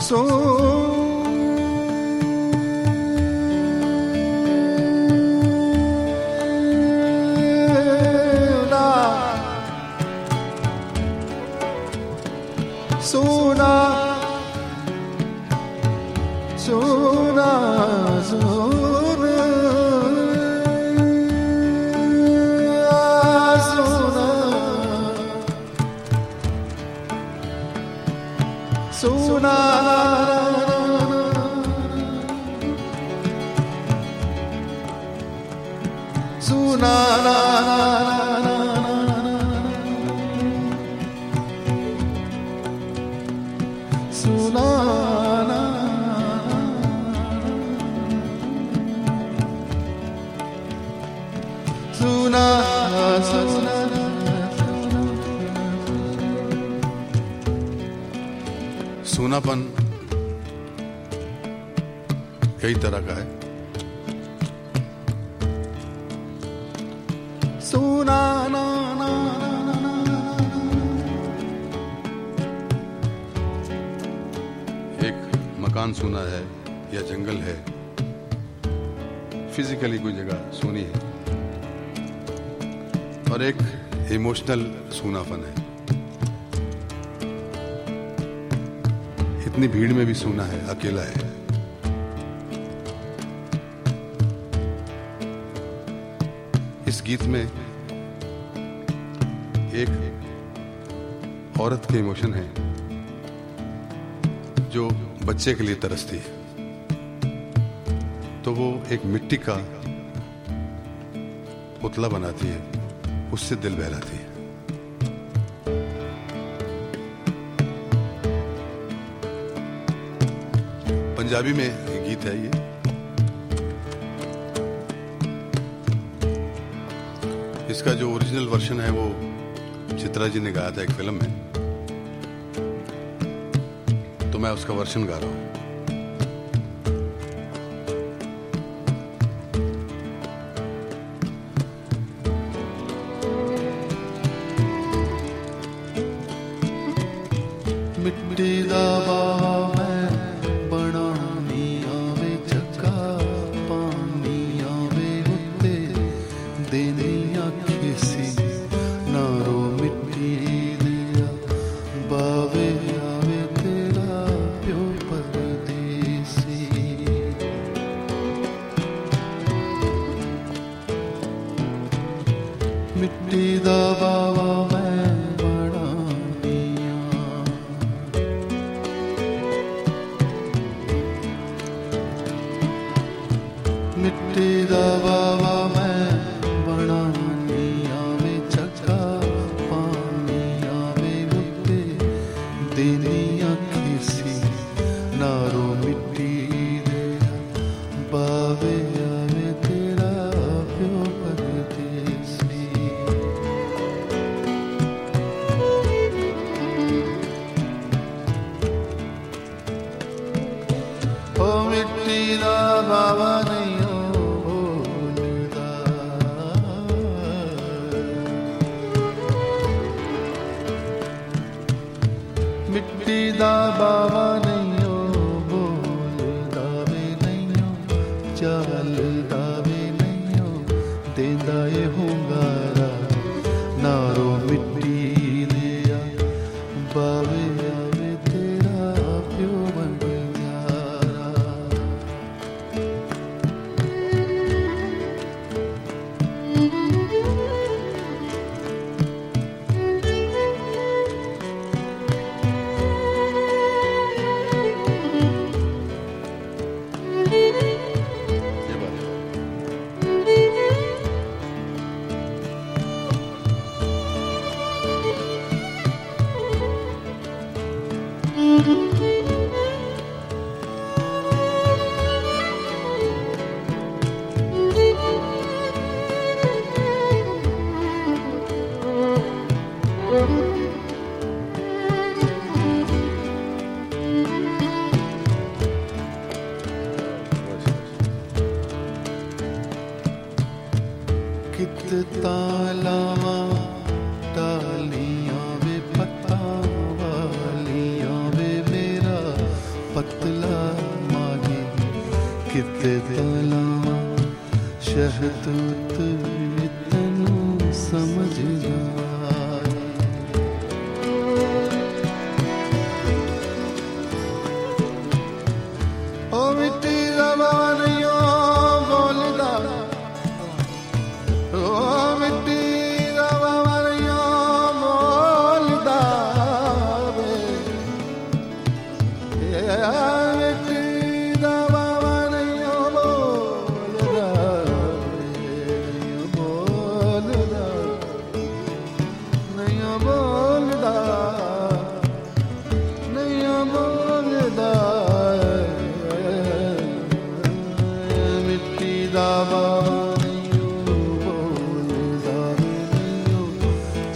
So. Sona, Sona. सुना सुना Suna, suna, suna. सूनापन कई तरह का है। सुना ना ना एक मकान सुना है या जंगल है। फिजिकली कोई जगह सुनी है। और एक इमोशनल सूनापन है। इतनी भीड़ में भी सुना है, अकेला है। इस गीत में एक औरत के इमोशन है, जो बच्चे के लिए तरसती है। तो वो एक मिट्टी का पुतला बनाती है, उससे दिल बहलाती है। पंजाबी में गीत है ये। इसका जो ओरिजिनल वर्षन है वो चित्रा जी ने गाया था एक फ़िल्म में। तो मैं उसका वर्षन गा रहा हूँ। मिट्टी दा मिट्टी दा बाबा मैं बना दिया मिट्टी दा बाबा मैं बना दिया वे चक्का पानिया वे मुक्ते देनी अखी सी बाबा नहीं नैयो बोल दावे नैयो चाल दावे नैयो देंदा ये होगा ਕਿਤ ਤਾਲਾ ਟਾਲੀ तला शहतूत तनु समझदार ओ मिट्टी बोलदा ओ मिट्टी जबानियो बोलदा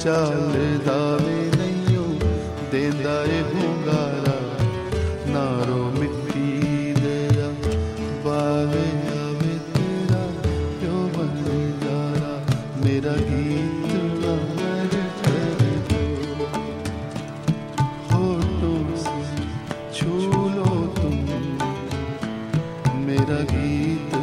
चाल दावे नहीं नारो मिट्टी दया बावे आवे तेरा, क्यों बन जारा गीत अमर करे छू लो तुम, मेरा गीत